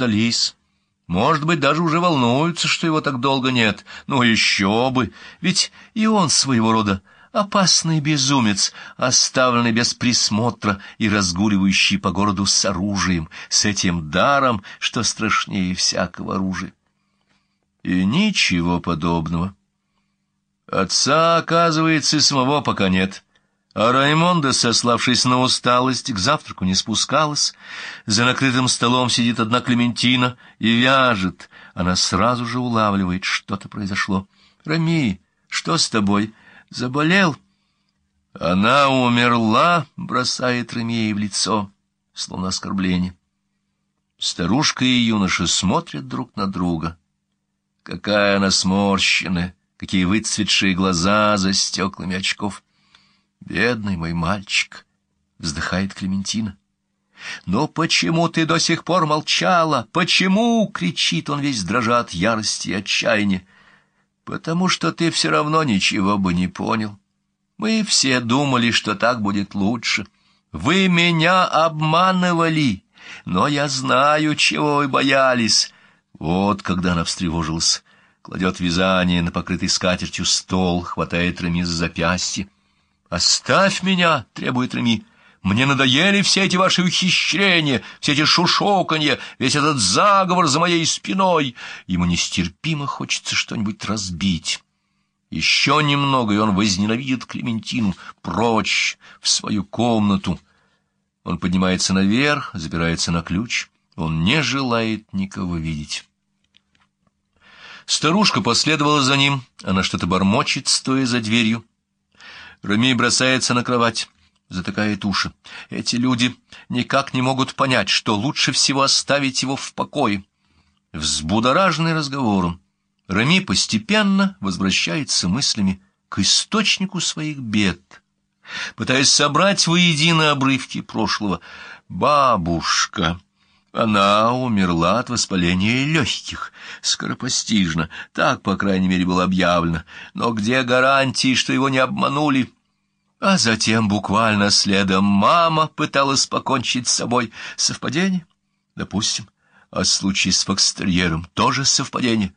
заждались. Может быть, даже уже волнуются, что его так долго нет. Ну, еще бы! Ведь и он своего рода опасный безумец, оставленный без присмотра и разгуливающий по городу с оружием, с этим даром, что страшнее всякого оружия. И ничего подобного. Отца, оказывается, самого пока нет. А Раймонда, сославшись на усталость, к завтраку не спускалась. За накрытым столом сидит одна Клементина и вяжет. Она сразу же улавливает, что-то произошло. «Рами, что с тобой?» Заболел? Она умерла, бросает Ромея в лицо, словно оскорбление. Старушка и юноша смотрят друг на друга. Какая она сморщенная, какие выцветшие глаза за стеклами очков. Бедный мой мальчик, вздыхает Клементина. «Но почему ты до сих пор молчала? Почему?» — кричит он весь дрожа от ярости и отчаяния потому что ты все равно ничего бы не понял. Мы все думали, что так будет лучше. Вы меня обманывали, но я знаю, чего вы боялись. Вот когда она встревожилась, кладет вязание на покрытый скатертью стол, хватает Реми за запястье. «Оставь меня!» — требует Реми. Мне надоели все эти ваши ухищрения, все эти шушоканья, весь этот заговор за моей спиной. Ему нестерпимо хочется что-нибудь разбить. Еще немного, и он возненавидит Клементину прочь в свою комнату. Он поднимается наверх, запирается на ключ. Он не желает никого видеть. Старушка последовала за ним. Она что-то бормочет, стоя за дверью. Рамей бросается на кровать затыкает уши. Эти люди никак не могут понять, что лучше всего оставить его в покое. Взбудораженный разговором, Рами постепенно возвращается мыслями к источнику своих бед, пытаясь собрать воедино обрывки прошлого. Бабушка... Она умерла от воспаления легких, скоропостижно, так, по крайней мере, было объявлено. Но где гарантии, что его не обманули? А затем буквально следом мама пыталась покончить с собой. Совпадение? Допустим. А случай с Фокстерьером тоже совпадение.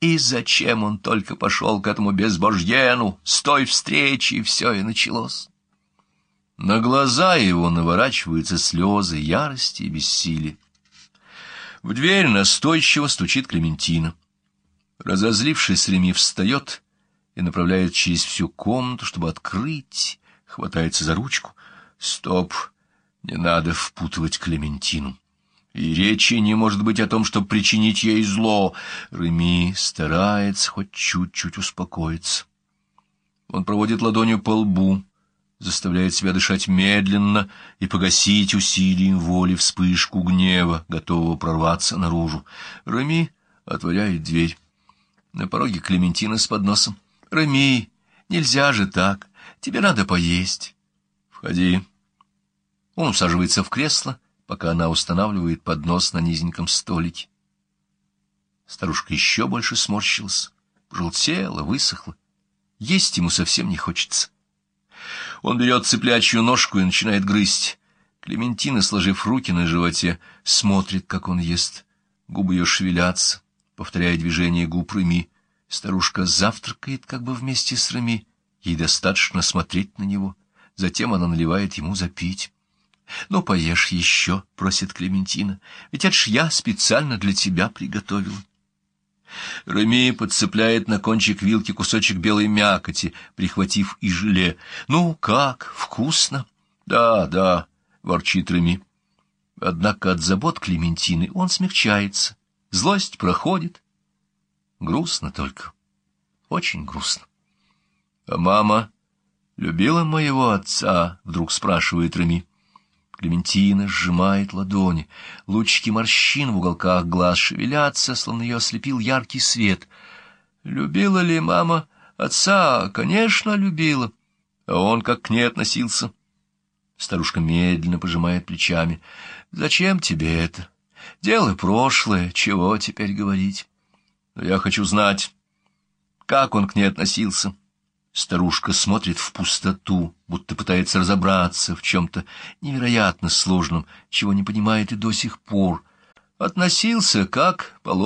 И зачем он только пошел к этому безбожьену? С той встречи все и началось. На глаза его наворачиваются слезы ярости и бессилия. В дверь настойчиво стучит Клементина. Разозлившись, Реми встает и направляет через всю комнату, чтобы открыть хватается за ручку. Стоп, не надо впутывать Клементину. И речи не может быть о том, чтобы причинить ей зло. Реми старается хоть чуть-чуть успокоиться. Он проводит ладонью по лбу, заставляет себя дышать медленно и погасить усилием воли вспышку гнева, готового прорваться наружу. Реми отворяет дверь. На пороге Клементина с подносом. «Реми, нельзя же так. Тебе надо поесть. Входи. Он усаживается в кресло, пока она устанавливает поднос на низеньком столике. Старушка еще больше сморщилась, желтела, высохла. Есть ему совсем не хочется. Он берет цыплячью ножку и начинает грызть. Клементина, сложив руки на животе, смотрит, как он ест. Губы ее шевелятся, повторяя движение губ Реми. Старушка завтракает как бы вместе с Реми. Ей достаточно смотреть на него. Затем она наливает ему запить. «Ну, поешь еще», — просит Клементина, — «ведь это ж я специально для тебя приготовила». Реми подцепляет на кончик вилки кусочек белой мякоти, прихватив и желе. «Ну, как, вкусно?» «Да, да», — ворчит Реми. Однако от забот Клементины он смягчается. Злость проходит. Грустно только. Очень грустно. — А мама любила моего отца? — вдруг спрашивает Реми. Клементина сжимает ладони. Лучики морщин в уголках глаз шевелятся, словно ее ослепил яркий свет. Любила ли мама отца? Конечно, любила. А он как к ней относился? Старушка медленно пожимает плечами. Зачем тебе это? Дело прошлое, чего теперь говорить? Но я хочу знать, как он к ней относился. Старушка смотрит в пустоту, будто пытается разобраться в чем-то невероятно сложном, чего не понимает и до сих пор. относился как положено.